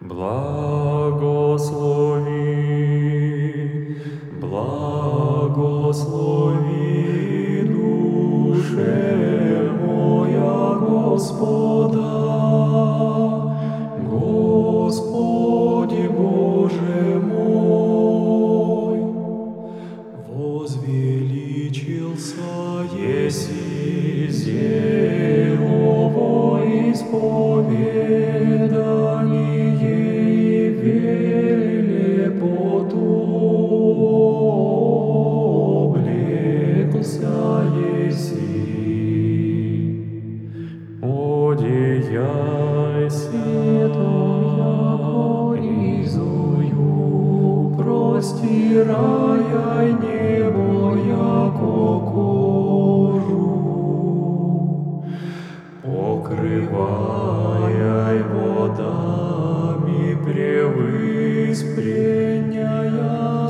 Благослови, благослови душе моя Господа. Господи Боже мой, возвеличился еси зелово исповедание велепоту облекся еси. Одеяй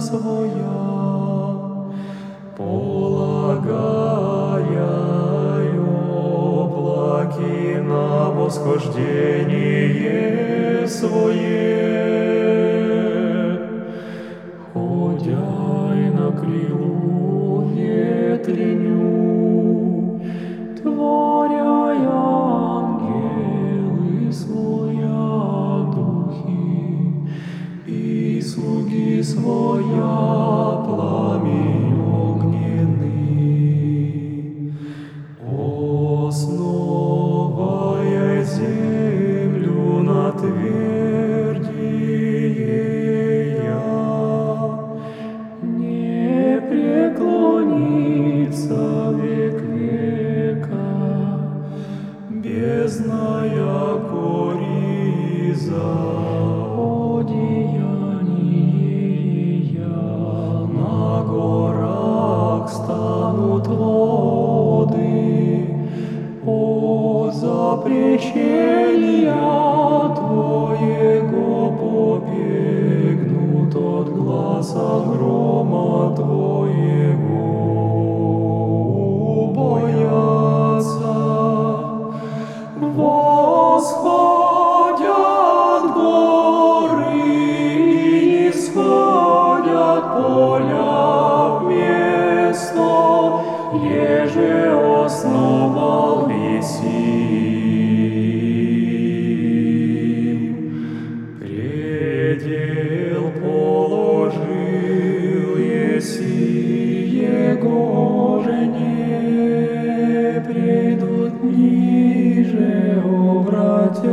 своя, полагая облаки на восхождение свое. Своя запрещения Твоего побегнут от глаза грома его же не придут ниже, обратятся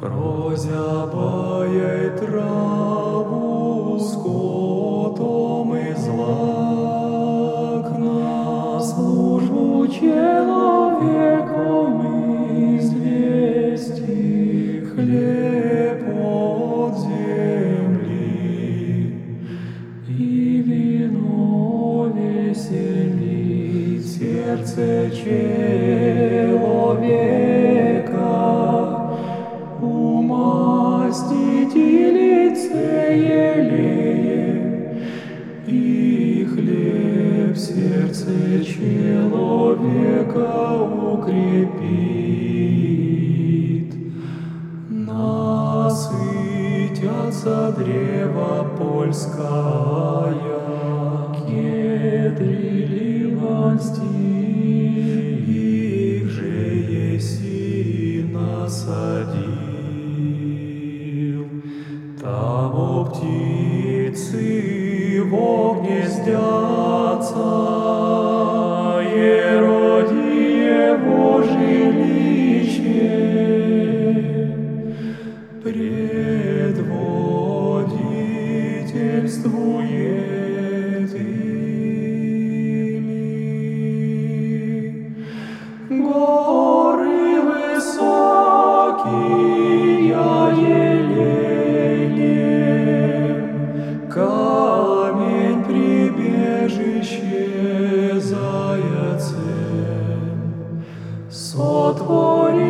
Прозябая траву скотом и злак на службу человеком извести хлеб от земли и вино веселит сердце человека, древо польская, кедры ливанские, их же еси насадил. Там о птицы в огне сдятся, Горы высокие елеем, камень прибежище заяцем. Сотворил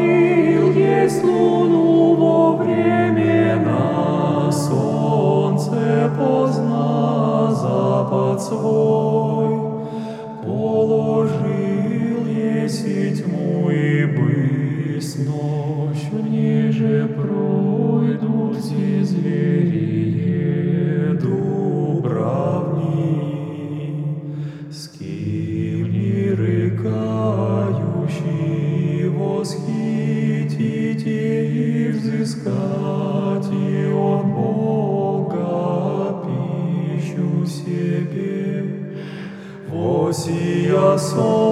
есть луну во времена, солнце позна запад тьму и бысь ночь, в ней же пройдут все звери, дубравни, скимни рыкающий, восхитить и взыскать, и он Бога пищу себе, восия солнце,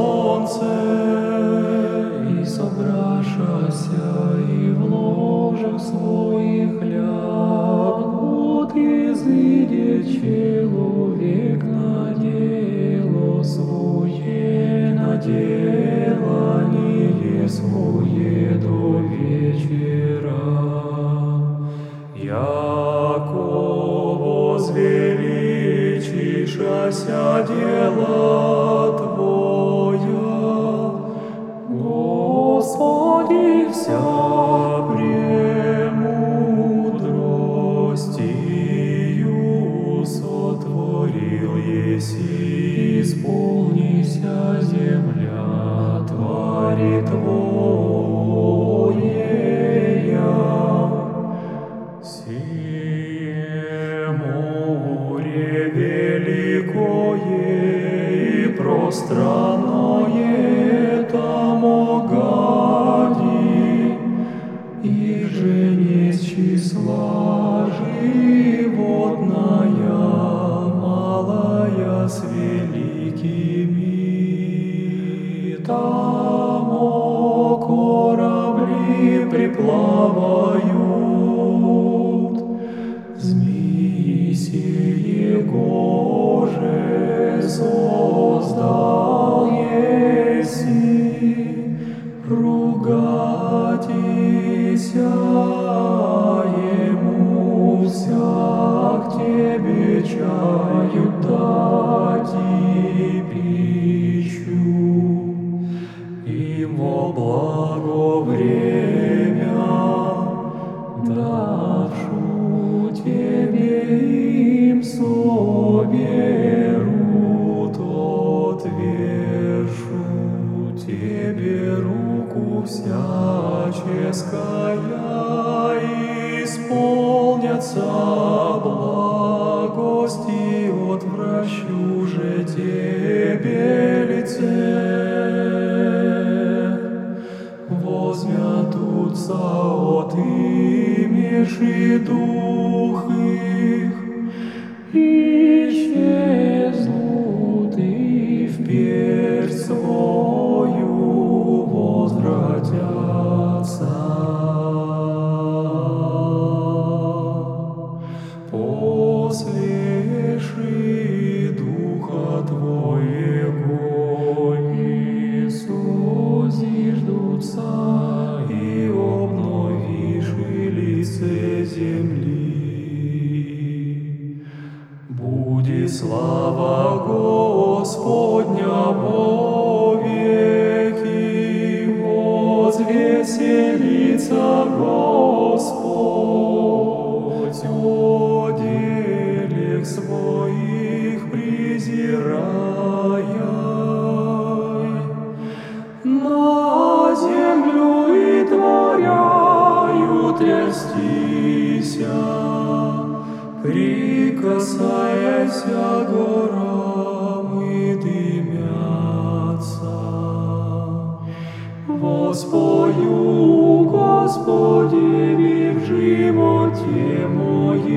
возвеличишася дела Твоя, Господи, вся давшу тебе им соберут, отвершу тебе руку всяческая, исполнятся благости, отвращу же тебе имеши дух Буди слава Господня во веки, возвеселится Господь, о делех своих презирая. На землю и творяю трястися, прикасаяся горам и дымятся. Воспою, Господи, в животе моем,